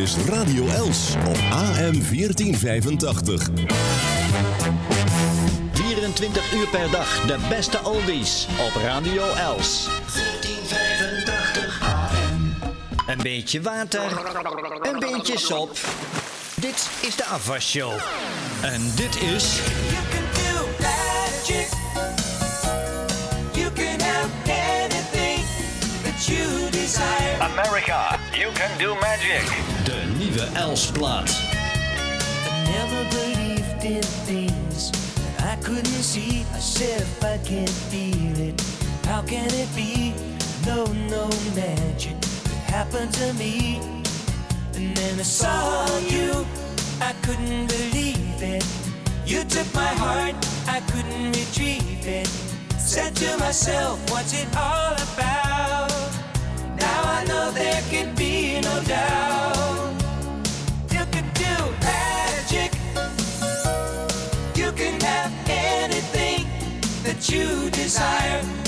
is Radio Els op AM 1485. 24 uur per dag de beste oldies op Radio Els. 1485 AM. Een beetje water, een beetje sop. Dit is de afwasshow. En dit is... You can do magic. You can have anything that you desire. America, you can do magic. Nieuwe Els-plaat. I never believed in things I couldn't see. I said if I can't feel it, how can it be? No, no magic could happen to me. And then I saw you, I couldn't believe it. You took my heart, I couldn't retrieve it. Said to myself, what's it all about? Now I know there can be no doubt. You desire.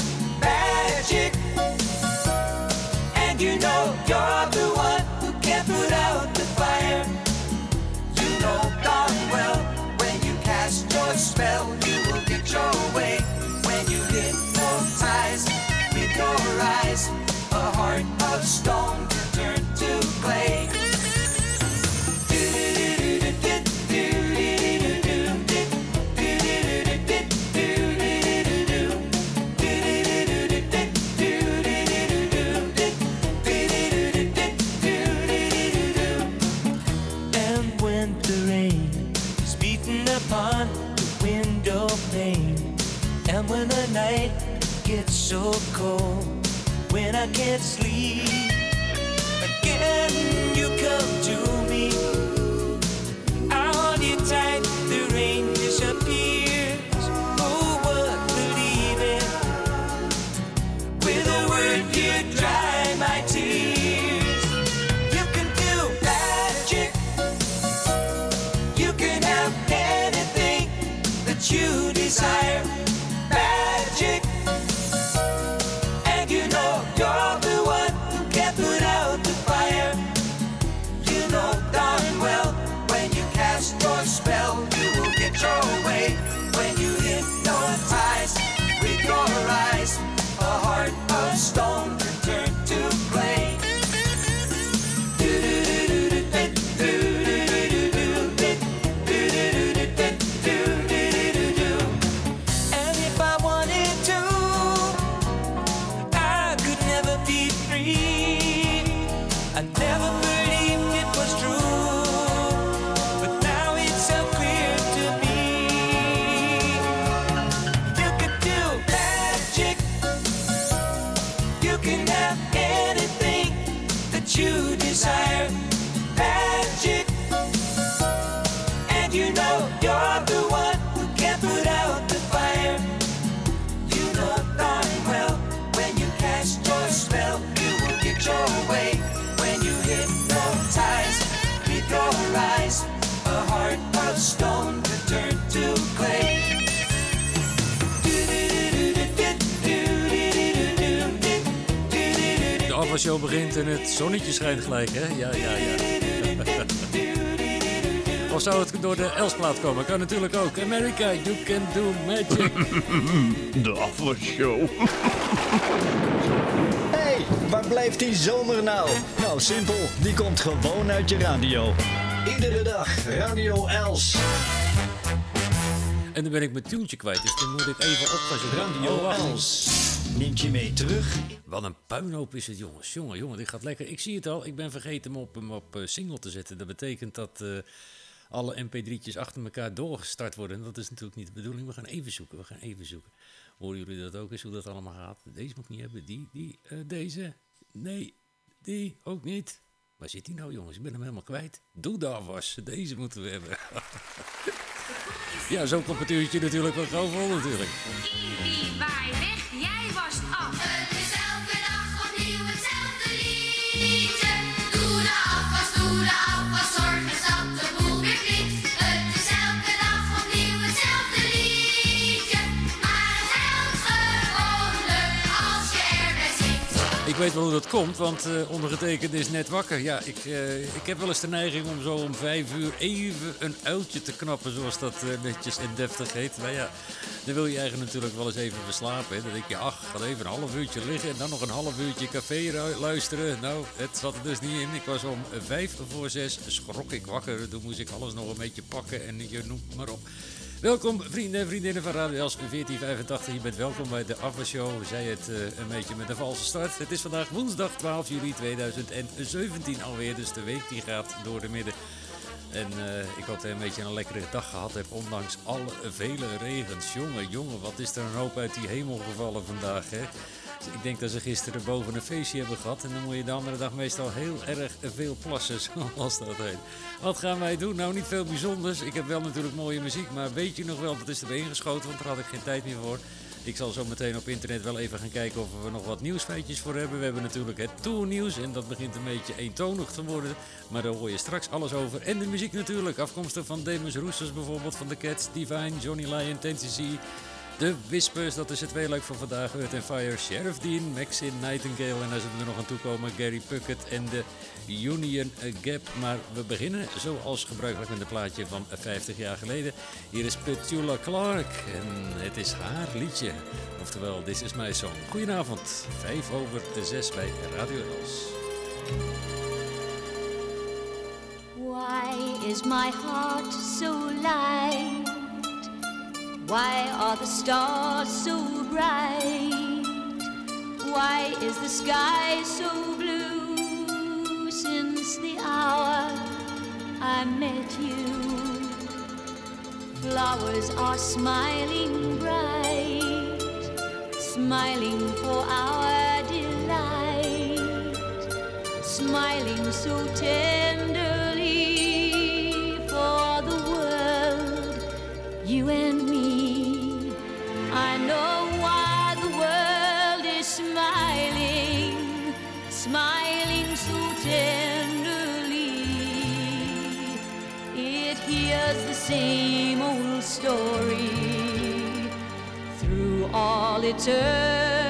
So cold, when I can't sleep, again you come to De afwasshow begint en het zonnetje schijnt gelijk, hè? Ja, ja, ja. Of zou het door de Elsplaat komen? Kan natuurlijk ook. America, you can do magic. De afwasshow. hey, waar blijft die zomer nou? Nou, simpel. Die komt gewoon uit je radio. Iedere dag Radio Els. En dan ben ik mijn tuentje kwijt, dus dan moet ik even oppassen. Radio Oh. Els. Neemt je mee terug. Wat een puinhoop is het, jongens. Jongen, jongen, dit gaat lekker. Ik zie het al. Ik ben vergeten hem op, hem op eh, single te zetten. Dat betekent dat eh, alle mp3'tjes achter elkaar doorgestart worden. En dat is natuurlijk niet de bedoeling. We gaan even zoeken. We gaan even zoeken. Horen jullie dat ook eens, hoe dat allemaal gaat? Deze moet ik niet hebben. Die, die, eh, deze. Nee, die ook niet. Waar zit die nou, jongens? Ik ben hem helemaal kwijt. Doe daar was. Deze moeten we hebben. ja, zo komt natuurlijk wel gewoon vol natuurlijk. Ibi, waai weg, jij was af. Ik weet wel hoe dat komt, want uh, ondergetekende is net wakker. Ja, ik, uh, ik heb wel eens de neiging om zo om vijf uur even een uiltje te knappen, zoals dat uh, netjes en deftig heet. Maar ja, dan wil je eigenlijk natuurlijk wel eens even verslapen. Hè. Dan denk je, ach, ga even een half uurtje liggen en dan nog een half uurtje café luisteren. Nou, het zat er dus niet in. Ik was om vijf voor zes, schrok ik wakker. Toen moest ik alles nog een beetje pakken en je noemt maar op. Welkom vrienden en vriendinnen van Radio Els 1485. Je bent welkom bij de Aftershow. Zij het uh, een beetje met een valse start. Het is vandaag woensdag 12 juli 2017 alweer. Dus de week die gaat door de midden. En uh, ik had een beetje een lekkere dag gehad heb, ondanks alle vele regens. Jongen, jongen, wat is er een hoop uit die hemel gevallen vandaag, hè? Ik denk dat ze gisteren boven een feestje hebben gehad. En dan moet je de andere dag meestal heel erg veel plassen, zoals dat heet. Wat gaan wij doen? Nou, niet veel bijzonders. Ik heb wel natuurlijk mooie muziek, maar weet je nog wel, dat is erbij ingeschoten, want daar had ik geen tijd meer voor. Ik zal zo meteen op internet wel even gaan kijken of we nog wat nieuwsfeitjes voor hebben. We hebben natuurlijk het tournieuws en dat begint een beetje eentonig te worden. Maar daar hoor je straks alles over. En de muziek natuurlijk, afkomstig van Demus Roussos bijvoorbeeld, van The Cats, Divine, Johnny Lyon, Tennessee... De Whispers, dat is het leuk voor vandaag. Earth and Fire, Sheriff Dean, Maxine Nightingale. En daar zullen er nog aan toe komen Gary Puckett en de Union Gap. Maar we beginnen zoals gebruikelijk met een plaatje van 50 jaar geleden. Hier is Petula Clark en het is haar liedje. Oftewel, This is My Song. Goedenavond, 5 over de 6 bij Radio Els. Why is my heart so light? Why are the stars so bright? Why is the sky so blue since the hour I met you? Flowers are smiling bright, smiling for our delight, smiling so tenderly for the world, you and smiling, so tenderly. It hears the same old story through all eternity.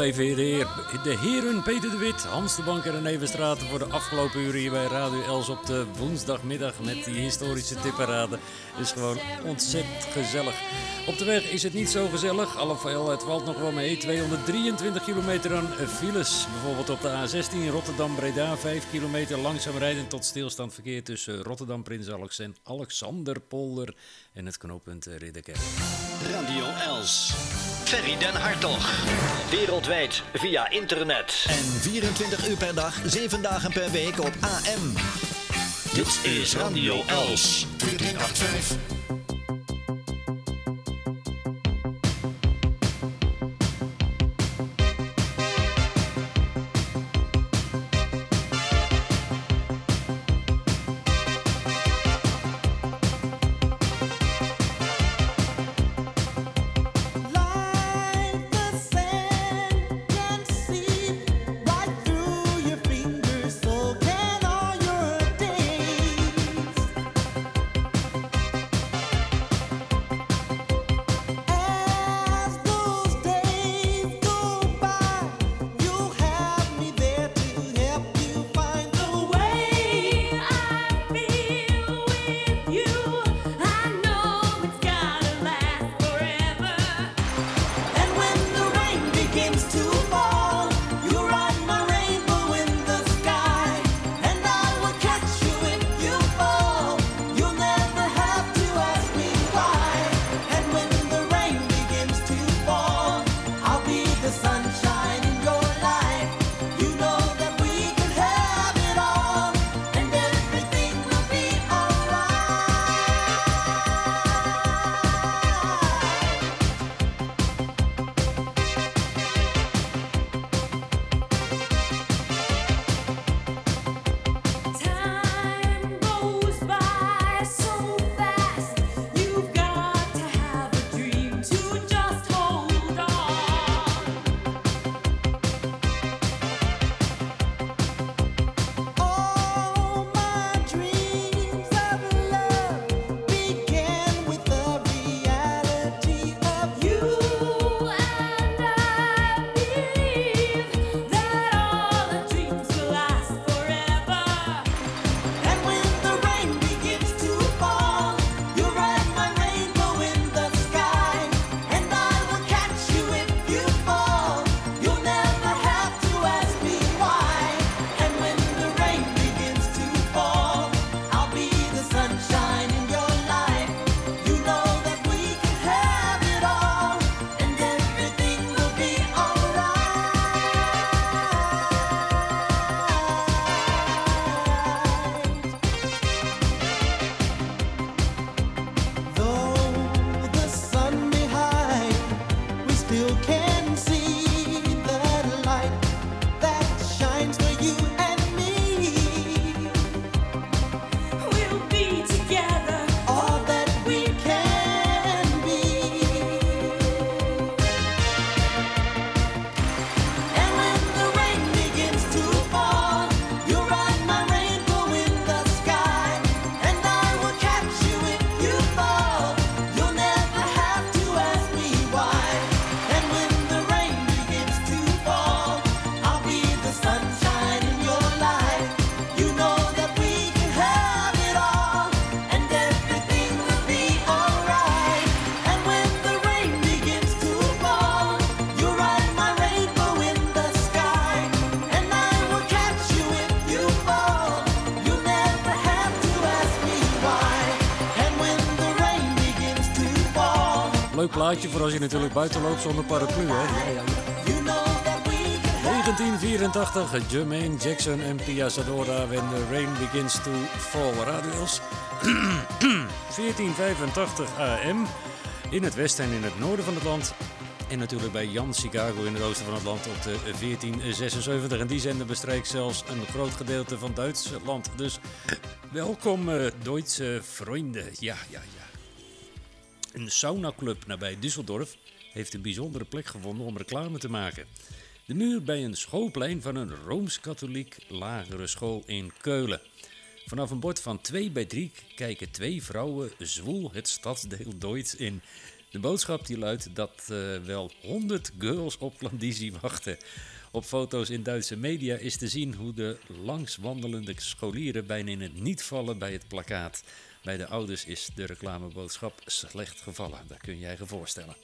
Even de, heer, de heren Peter de Wit, Hans de Bank en René Verstraeten voor de afgelopen uren hier bij Radio Els op de woensdagmiddag met die historische tipparade. Het is gewoon ontzettend gezellig. Op de weg is het niet zo gezellig, alhoewel het valt nog wel mee. 223 kilometer aan files, bijvoorbeeld op de A16 Rotterdam-Breda. 5 kilometer langzaam rijden tot stilstand verkeer tussen Rotterdam, Prins Alex en Alexanderpolder en het knooppunt Ridderkerk. Radio Els. Ferry den Hartog. Wereldwijd via internet. En 24 uur per dag, 7 dagen per week op AM. Dit is Radio Els. 1485. Plaatje voor als je natuurlijk buiten loopt zonder paraplu, hè? Ja, ja, ja. 1984, Jermaine Jackson en Pia Sadora When the Rain Begins to Fall. Radio's 1485 AM in het westen en in het noorden van het land. En natuurlijk bij Jan Chicago in het oosten van het land op de 1476. En die zender bestreekt zelfs een groot gedeelte van Duitsland. Dus welkom, eh, Duitse vrienden. Ja, ja, ja. Een saunaclub nabij Düsseldorf heeft een bijzondere plek gevonden om reclame te maken. De muur bij een schoolplein van een Rooms-Katholiek lagere school in Keulen. Vanaf een bord van 2 bij 3 kijken twee vrouwen zwoel het stadsdeel Deutz in. De boodschap die luidt dat eh, wel 100 girls op klandizie wachten. Op foto's in Duitse media is te zien hoe de langswandelende scholieren bijna in het niet vallen bij het plakkaat. Bij de ouders is de reclameboodschap slecht gevallen, dat kun je je voorstellen.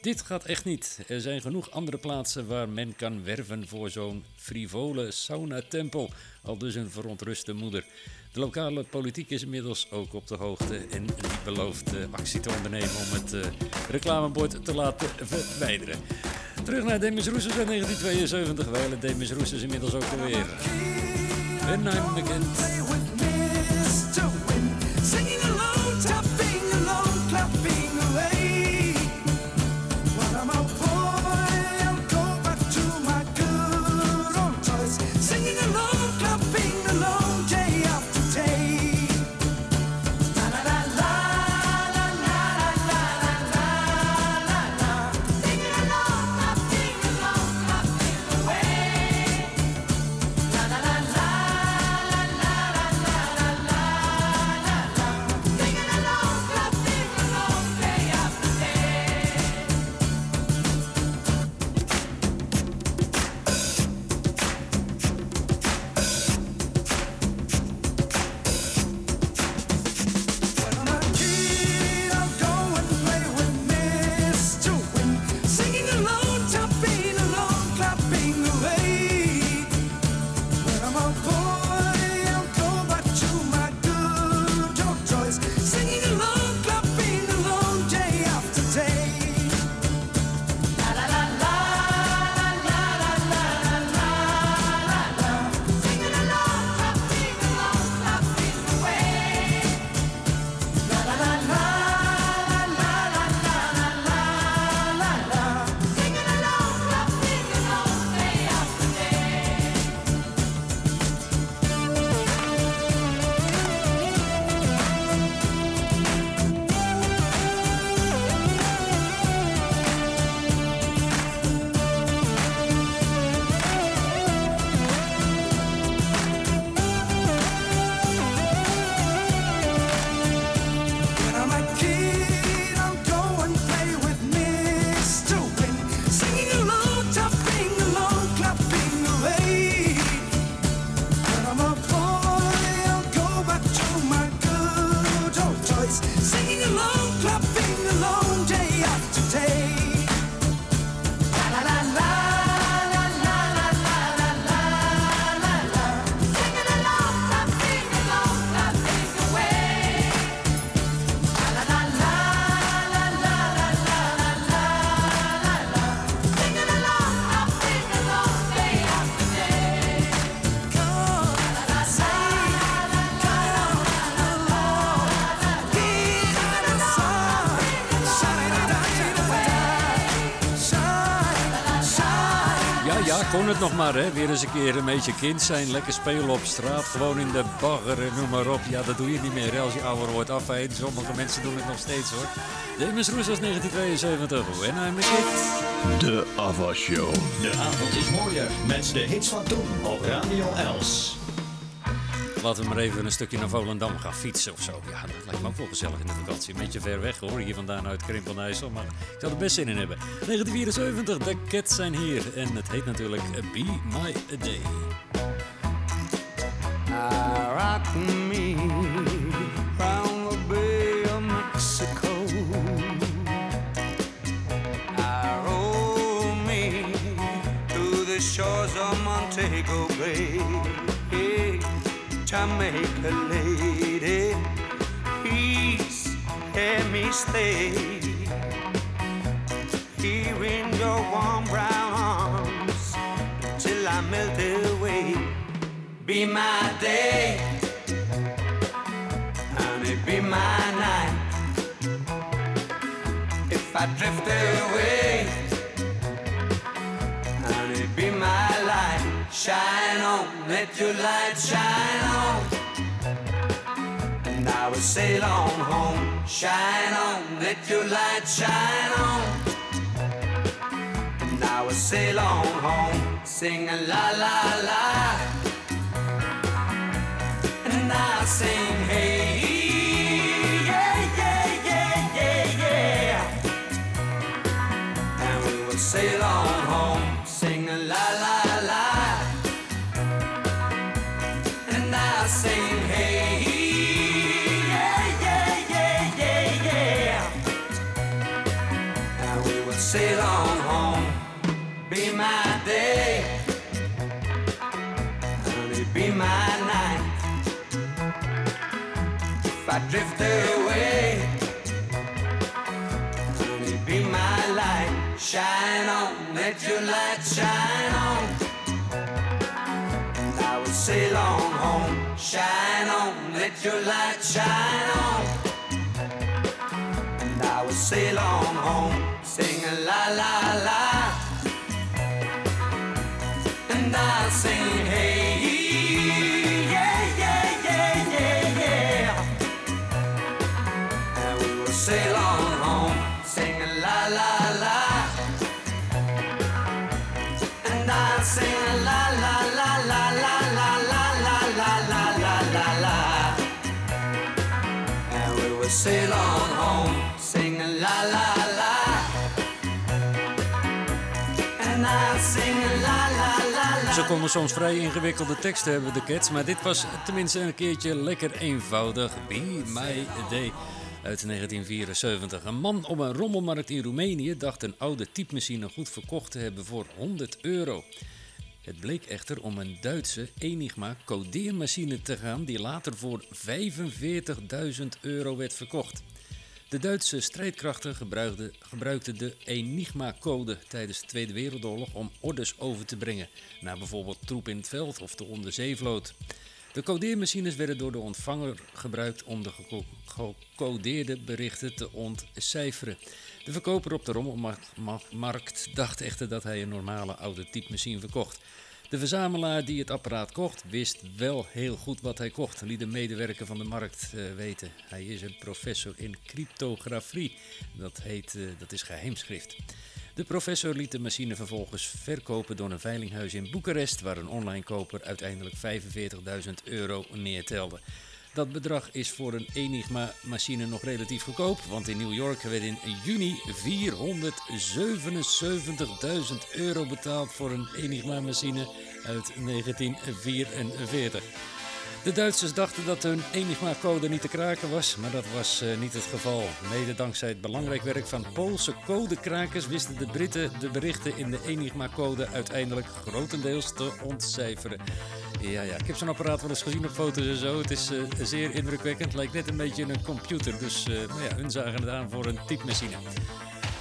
Dit gaat echt niet. Er zijn genoeg andere plaatsen waar men kan werven voor zo'n frivole sauna-tempel. Al dus een verontruste moeder. De lokale politiek is inmiddels ook op de hoogte en belooft actie te ondernemen om het eh, reclamebord te laten verwijderen. Terug naar Demis Roussos uit 1972, wijlen Demis Roussos inmiddels ook alweer. En I'm. Het nog maar, hè? Weer eens een keer een beetje kind zijn. Lekker spelen op straat, gewoon in de bagger, en noem maar op. Ja, dat doe je niet meer hè, als je ouder wordt. Afijn, sommige mensen doen het nog steeds hoor. Demis Roussos 1972, When I'm a Kid. De Ava Show. De avond is mooier met de hits van toen op Radio Els. Laten we maar even een stukje naar Volendam gaan fietsen of zo. Ja, dat lijkt me ook wel gezellig in de vakantie. Een beetje ver weg hoor, hier vandaan uit Krimpel en IJssel. Maar ik zou er best zin in hebben. 1974, de Cats zijn hier. En het heet natuurlijk Be My Day. rock me round the Bay of Mexico. I roll me the shores of Montego Bay. Jamaica lady, please let me stay. here in your warm brown arms till I melt away. Be my day, honey, be my night. If I drift away, your light shine on. And I will sail on home. Shine on, let your light shine on. And I will sail on home. Sing a la la la. And I sing If I drift away, honey, be my light. Shine on, let your light shine on. And I will sail on home. Shine on, let your light shine on. And I will sail on home. Sing a la la la. And I sing hey. Konden soms vrij ingewikkelde teksten hebben, de Cats. Maar dit was tenminste een keertje lekker eenvoudig. Be My Day uit 1974. Een man op een rommelmarkt in Roemenië dacht een oude typemachine goed verkocht te hebben voor 100 euro. Het bleek echter om een Duitse Enigma codeermachine te gaan die later voor 45.000 euro werd verkocht. De Duitse strijdkrachten gebruikten, de Enigma-code tijdens de Tweede Wereldoorlog om orders over te brengen naar bijvoorbeeld troep in het veld of de onderzeevloot. De codeermachines werden door de ontvanger gebruikt om de geco- gecodeerde berichten te ontcijferen. De verkoper op de rommelmarkt dacht echter dat hij een normale oude typemachine verkocht. De verzamelaar die het apparaat kocht, wist wel heel goed wat hij kocht, liet een medewerker van de markt eh, weten. Hij is een professor in cryptografie, dat, heet, eh, dat is geheimschrift. De professor liet de machine vervolgens verkopen door een veilinghuis in Boekarest, waar een online koper uiteindelijk 45.000 euro neertelde. Dat bedrag is voor een Enigma-machine nog relatief goedkoop, want in New York werd in juni 477.000 euro betaald voor een Enigma-machine uit 1944. De Duitsers dachten dat hun Enigma-code niet te kraken was, maar dat was eh, niet het geval. Mede dankzij het belangrijk werk van Poolse codekrakers wisten de Britten de berichten in de Enigma-code uiteindelijk grotendeels te ontcijferen. Ja, ja, ik heb zo'n apparaat wel eens gezien op foto's en zo. Het is eh, zeer indrukwekkend, lijkt net een beetje een computer. Dus eh, ja, hun zagen het aan voor een typemachine.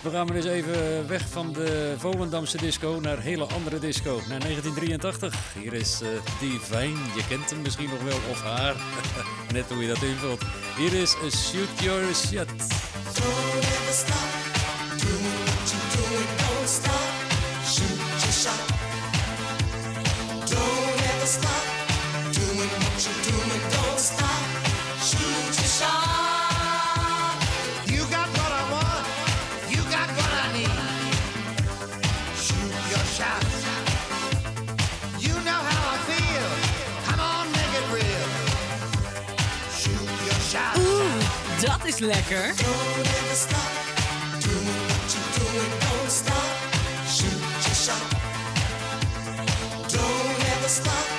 We gaan maar eens even weg van de Volendamse disco naar hele andere disco. Naar 1983. Hier is eh, Divine. Je kent hem misschien nog wel of haar. Net hoe je dat invult. Hier is eh, Shoot Your Shot. Lekker. Don't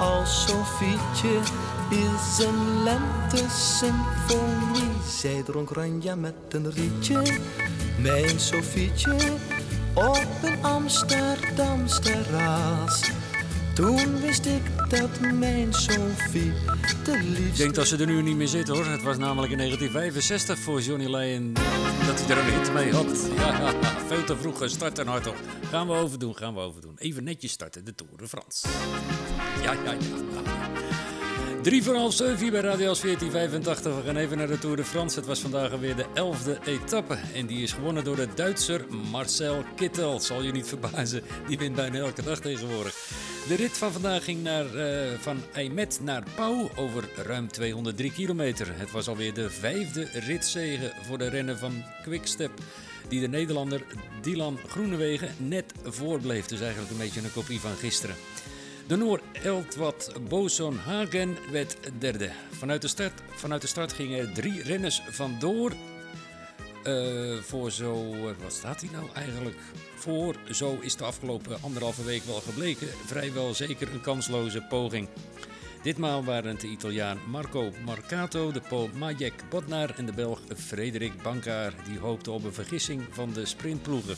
als Sofietje is een lente-symfonie. Zij dronk Ranja met een rietje, mijn Sofietje, op een Amsterdams terras. Toen wist ik dat mijn Sofie de Ik liefste... denk dat ze er nu niet meer zit hoor. Het was namelijk in 1965 voor Johnny Lyon dat hij er een hit mee had. Ja, veel te vroeg gestart en hard op. Gaan we overdoen, gaan we overdoen. Even netjes starten, de Tour de France. Ja, ja, ja. Drie voor half zeven hier bij Radio Els 1485. We gaan even naar de Tour de France. Het was vandaag alweer de elfde etappe. En die is gewonnen door de Duitser Marcel Kittel. Zal je niet verbazen, die wint bijna elke dag tegenwoordig. De rit van vandaag ging naar, eh, van Eymet naar Pau over ruim 203 kilometer. Het was alweer de vijfde ritzege voor de rennen van Quickstep. Die de Nederlander Dylan Groenewegen net voorbleef. Dus eigenlijk een beetje een kopie van gisteren. De Noor Eltwat Boson Hagen werd derde. Vanuit de, start, vanuit de gingen er drie renners vandoor. Eh, voor zo, eh, wat staat hij nou eigenlijk? Voor, zo is de afgelopen anderhalve week wel gebleken, vrijwel zeker een kansloze poging. Ditmaal waren het de Italiaan Marco Marcato, de Pool Majek Bodnar en de Belg Frederik Bankaar. Die hoopten op een vergissing van de sprintploegen.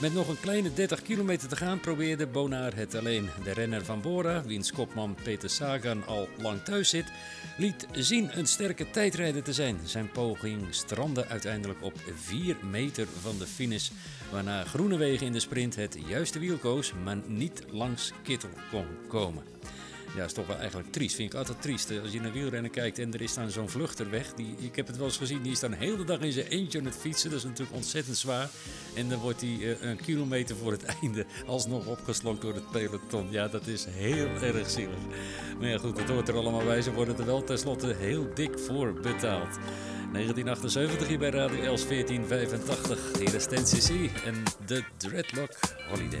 Met nog een kleine 30 kilometer te gaan probeerde Bonaar het alleen. De renner van Bora, wiens kopman Peter Sagan al lang thuis zit, liet zien een sterke tijdrijder te zijn. Zijn poging strandde uiteindelijk op 4 meter van de finish, waarna Groenewegen in de sprint het juiste wiel koos, maar niet langs Kittel kon komen. Ja, is toch wel eigenlijk triest. Vind ik altijd triest. Als je naar wielrennen kijkt en er is dan zo'n vluchter weg. Die, ik heb het wel eens gezien, die is dan de hele dag in zijn eentje aan het fietsen. Dat is natuurlijk ontzettend zwaar. En dan wordt hij eh, een kilometer voor het einde alsnog opgeslokt door het peloton. Ja, dat is heel erg zielig. Maar ja, goed, het hoort er allemaal bij. Ze worden er wel tenslotte heel dik voor betaald. 1978 hier bij Radio Els 1485. Hier is NCC en de Dreadlock Holiday.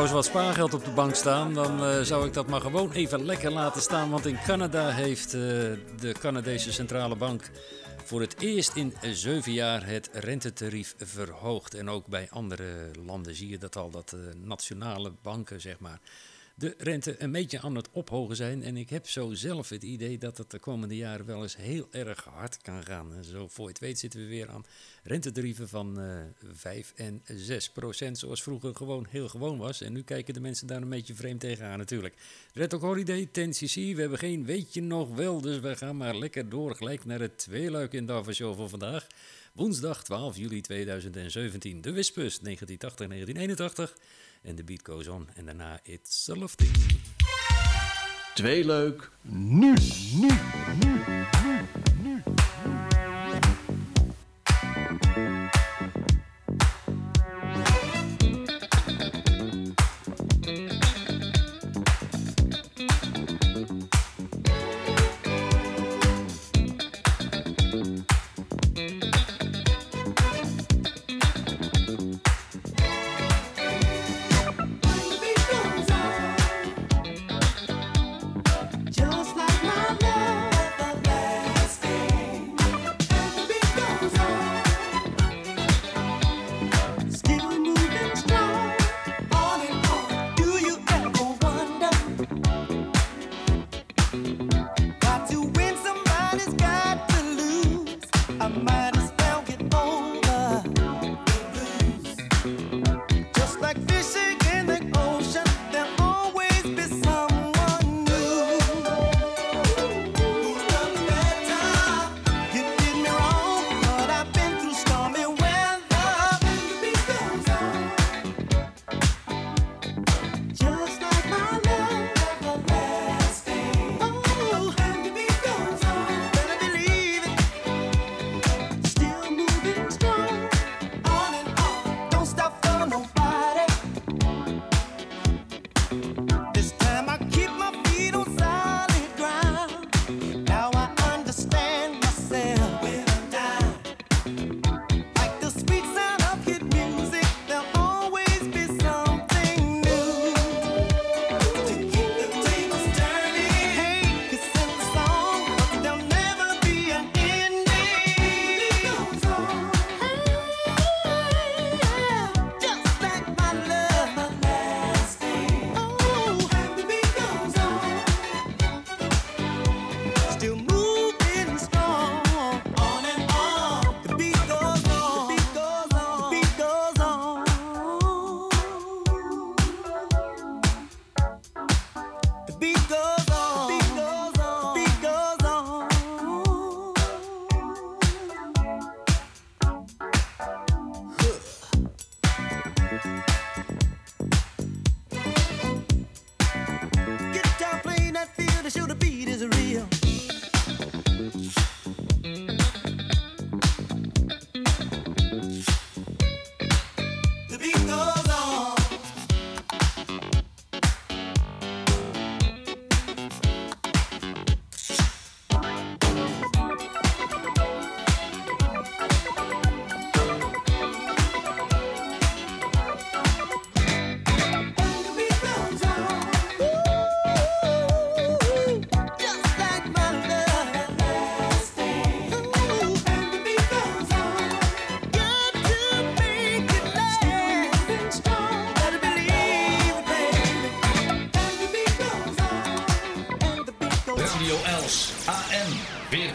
Trouwens wat spaargeld op de bank staan, dan eh, zou ik dat maar gewoon even lekker laten staan. Want in Canada heeft eh, de Canadese centrale bank voor het eerst in zeven jaar het rentetarief verhoogd. En ook bij andere landen zie je dat al, dat eh, nationale banken zeg maar, de rente een beetje aan het ophogen zijn. En ik heb zo zelf het idee dat het de komende jaren wel eens heel erg hard kan gaan. En zo voor je het weet zitten we weer aan rentedarieven van eh, uh, 5 en 6 procent. Zoals vroeger gewoon heel gewoon was. En nu kijken de mensen daar een beetje vreemd tegenaan natuurlijk. Red ook Holiday, tent CC We hebben geen weetje nog wel. Dus we gaan maar lekker door gelijk naar het tweeluik in de Show voor vandaag. Woensdag 12 juli 2017. De Wispus 1980-1981. En de beat goes on. En daarna It's a Love Twee leuk. Nu, nu, nu, nu, nu.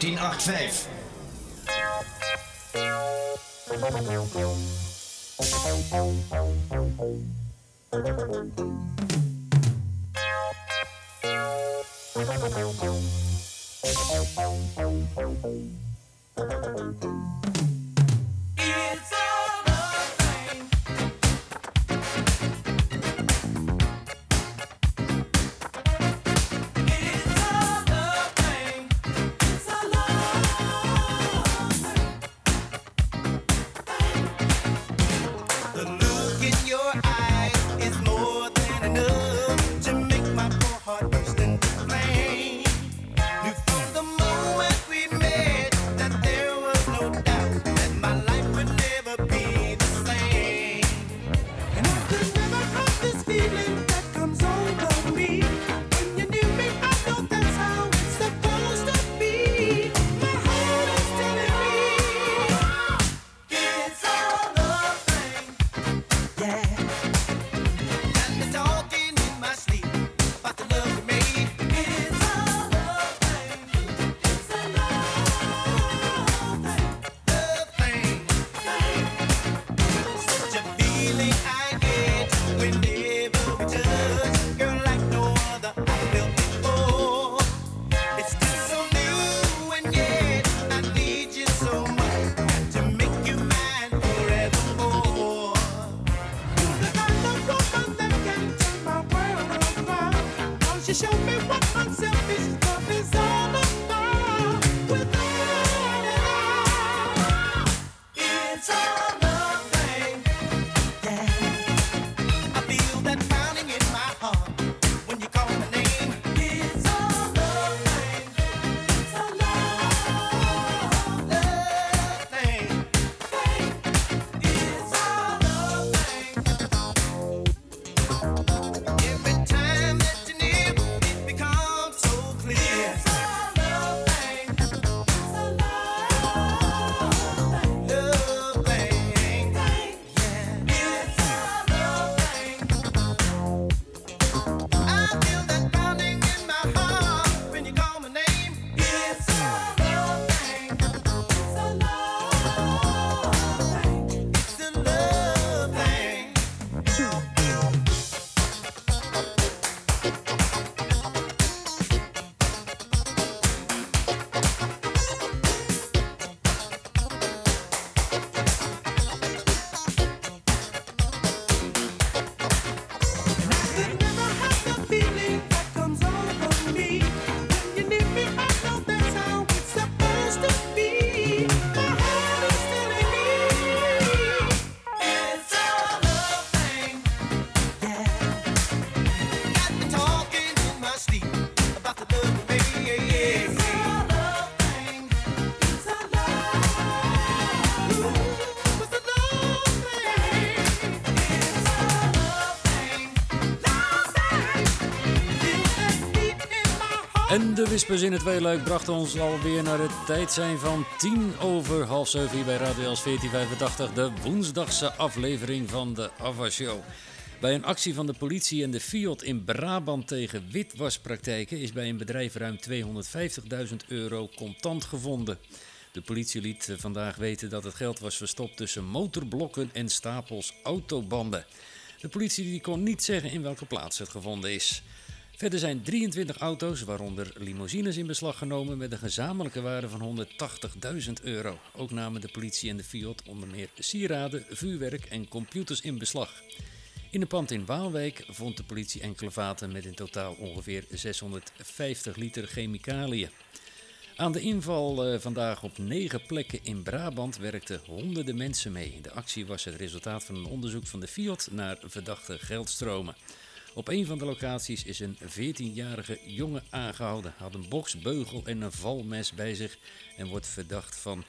1485. Whispers in het Tweeluik brachten ons alweer naar het tijd zijn van 10 over half 7 hier bij Radio Els 1485. De woensdagse aflevering van de Ava Show. Bij een actie van de politie en de Fiat in Brabant tegen witwaspraktijken is bij een bedrijf ruim 250.000 euro contant gevonden. De politie liet vandaag weten dat het geld was verstopt tussen motorblokken en stapels autobanden. De politie die kon niet zeggen in welke plaats het gevonden is. Verder zijn 23 auto's, waaronder limousines, in beslag genomen met een gezamenlijke waarde van 180.000 euro. Ook namen de politie en de Fiat onder meer sieraden, vuurwerk en computers in beslag. In een pand in Waalwijk vond de politie enkele vaten met in totaal ongeveer 650 liter chemicaliën. Aan de inval eh, vandaag op negen plekken in Brabant werkten honderden mensen mee. De actie was het resultaat van een onderzoek van de Fiat naar verdachte geldstromen. Op een van de locaties is een 14-jarige jongen aangehouden. Had een box, beugel en een valmes bij zich en wordt verdacht van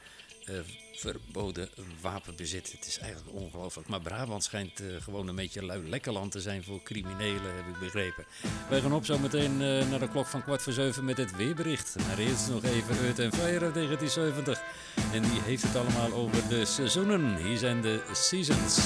eh, verboden wapenbezit. Het is eigenlijk ongelooflijk. Maar Brabant schijnt eh, gewoon een beetje lui lekkerland te zijn voor criminelen, heb ik begrepen. Wij gaan op zo meteen eh, naar de klok van kwart voor zeven met het weerbericht. Maar eerst nog even Earth and Fire uit 1970. En die heeft het allemaal over de seizoenen. Hier zijn de seasons.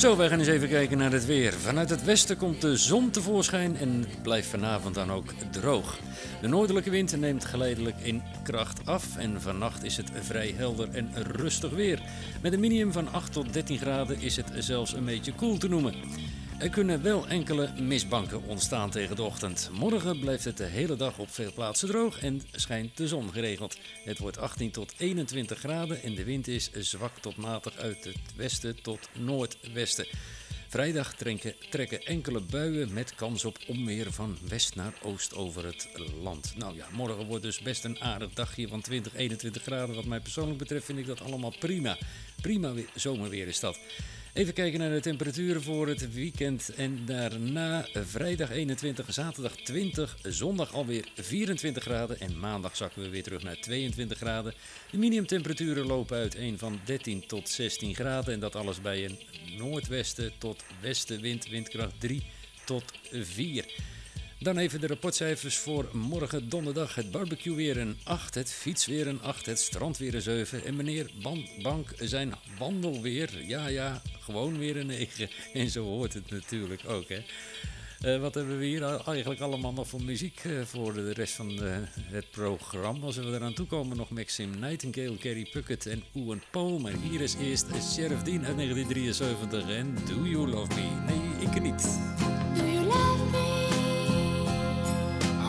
Zo, wij gaan eens even kijken naar het weer. Vanuit het westen komt de zon tevoorschijn en het blijft vanavond dan ook droog. De noordelijke wind neemt geleidelijk in kracht af en vannacht is het vrij helder en rustig weer. Met een minimum van 8 tot 13 graden is het zelfs een beetje koel te noemen. Er kunnen wel enkele mistbanken ontstaan tegen de ochtend. Morgen blijft het de hele dag op veel plaatsen droog en schijnt de zon geregeld. Het wordt 18 tot 21 graden en de wind is zwak tot matig uit het westen tot noordwesten. Vrijdag trekken, enkele buien met kans op onweer van west naar oost over het land. Nou ja, morgen wordt dus best een aardig dagje van 20, 21 graden. Wat mij persoonlijk betreft vind ik dat allemaal prima. Prima weer- zomerweer is dat. Even kijken naar de temperaturen voor het weekend. En daarna vrijdag 21, zaterdag 20, zondag alweer 24 graden. En maandag zakken we weer terug naar 22 graden. De minimumtemperaturen lopen uiteen van 13 tot 16 graden. En dat alles bij een noordwesten tot westenwind, windkracht 3 tot 4. Dan even de rapportcijfers voor morgen donderdag. Het barbecue weer een 8, het fiets weer een 8, het strand weer een 7. En meneer Ban Bank zijn wandelweer, ja ja, gewoon weer een 9. En zo hoort het natuurlijk ook hè. Eh, wat hebben we hier eigenlijk allemaal nog voor muziek eh, voor de rest van eh, het programma? Als we eraan toe komen nog Maxim Nightingale, Kerry Puckett en Owen Paul. Maar hier is eerst Sheriff Dean uit 1973 en Do You Love Me? Nee, ik niet.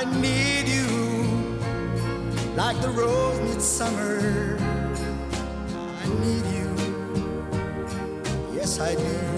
I need you like the rose needs summer. I need you, yes I do.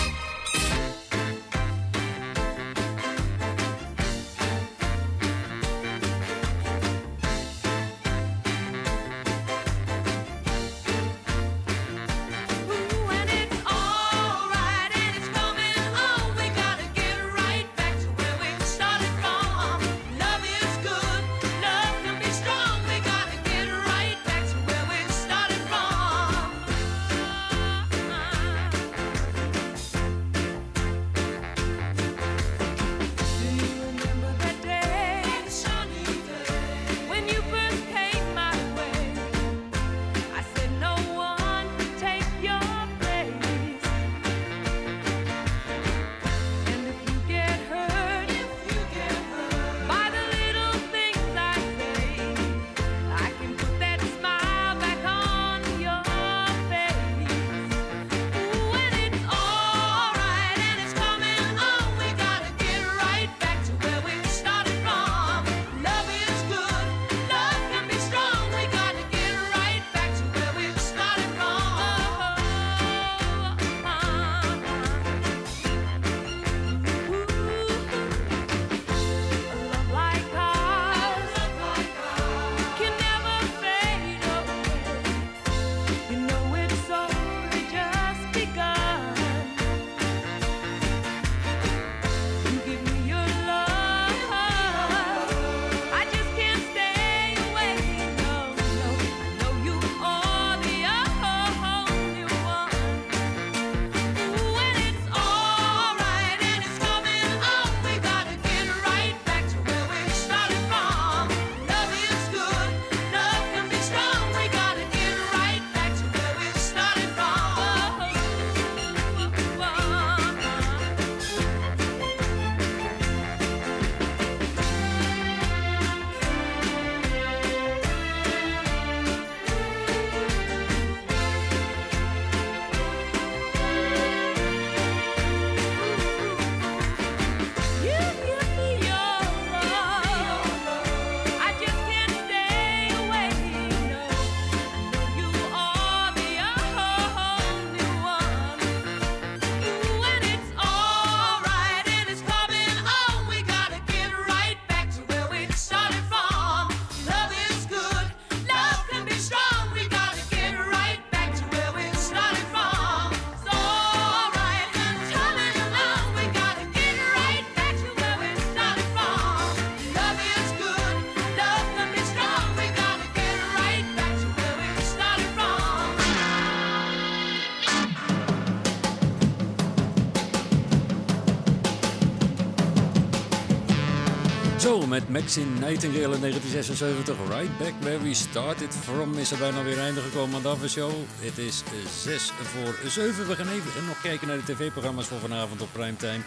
met Maxine Nightingale in 1976. Right back where we started from is er bijna weer einde gekomen aan de. Het is 6 voor 7. We gaan even nog kijken naar de tv-programma's voor vanavond op primetime.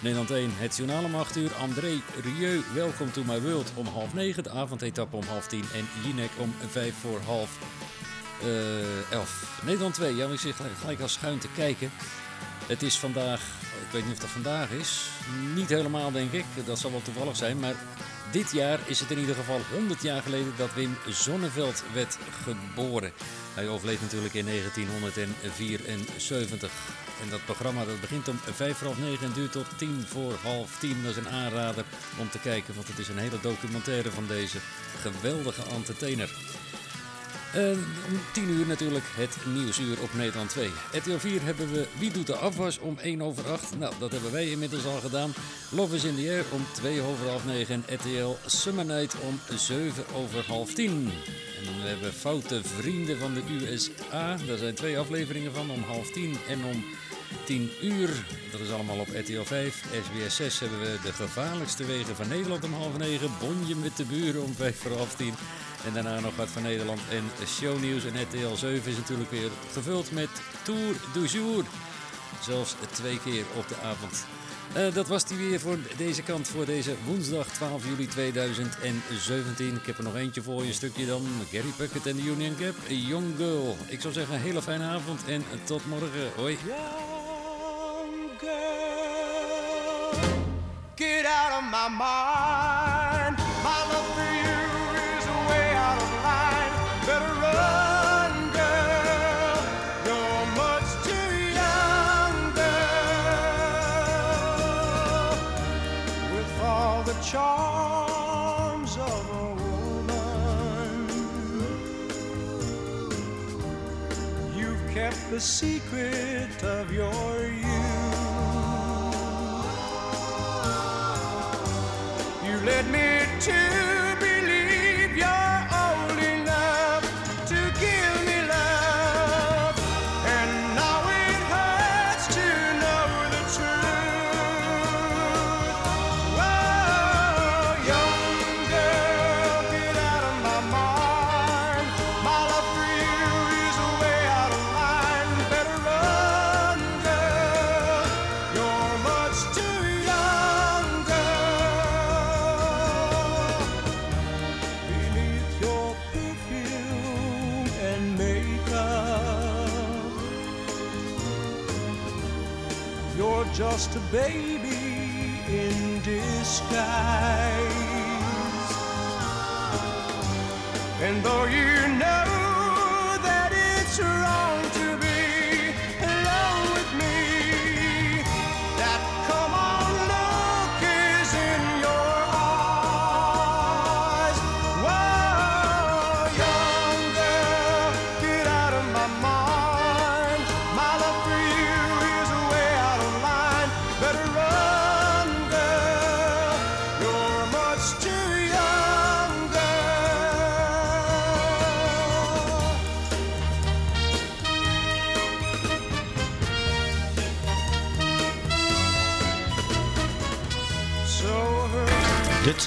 Nederland 1, het journaal om 8 uur. André Rieu, Welkom to my world om half 9. De avondetappe om half 10 en Jinek om 5 voor half eh, 11. Nederland 2, ja, ik zit gelijk, gelijk al schuin te kijken. Het is vandaag, ik weet niet of dat vandaag is, niet helemaal denk ik, dat zal wel toevallig zijn, maar dit jaar is het in ieder geval 100 jaar geleden dat Wim Zonneveld werd geboren. Hij overleed natuurlijk in 1974. En dat programma dat begint om 5 voor half 9 en duurt tot 10 voor half 10. Dat is een aanrader om te kijken, want het is een hele documentaire van deze geweldige entertainer. Eh, om 10 uur natuurlijk het nieuwsuur op Nederland 2. RTL 4 hebben we Wie doet de afwas om 1 over 8. Nou, dat hebben wij inmiddels al gedaan. Love is in the air om 2 over half 9. En RTL Summer Night om 7 over half 10. En we hebben Foute Vrienden van de USA. Daar zijn twee afleveringen van om half 10 en om 10 uur. Dat is allemaal op RTL 5. SBS 6 hebben we de gevaarlijkste wegen van Nederland om half 9. Bonje met de buren om 5 voor half 10. En daarna nog wat van Nederland en shownieuws. En RTL 7 is natuurlijk weer gevuld met Tour du Jour. Zelfs twee keer op de avond. Eh, dat was die weer voor deze kant voor deze woensdag 12 juli 2017. Ik heb er nog eentje voor je, een stukje dan. Gary Puckett en de Union Gap, A Young Girl. Ik zou zeggen, een hele fijne avond en tot morgen. Hoi. Get out of my mind. My love for you is way out of charms of a woman, you've kept the secret of your youth. You led me to baby in disguise. And though you know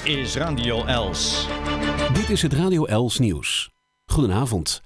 is Radio Els. Dit is het Radio Els nieuws. Goedenavond.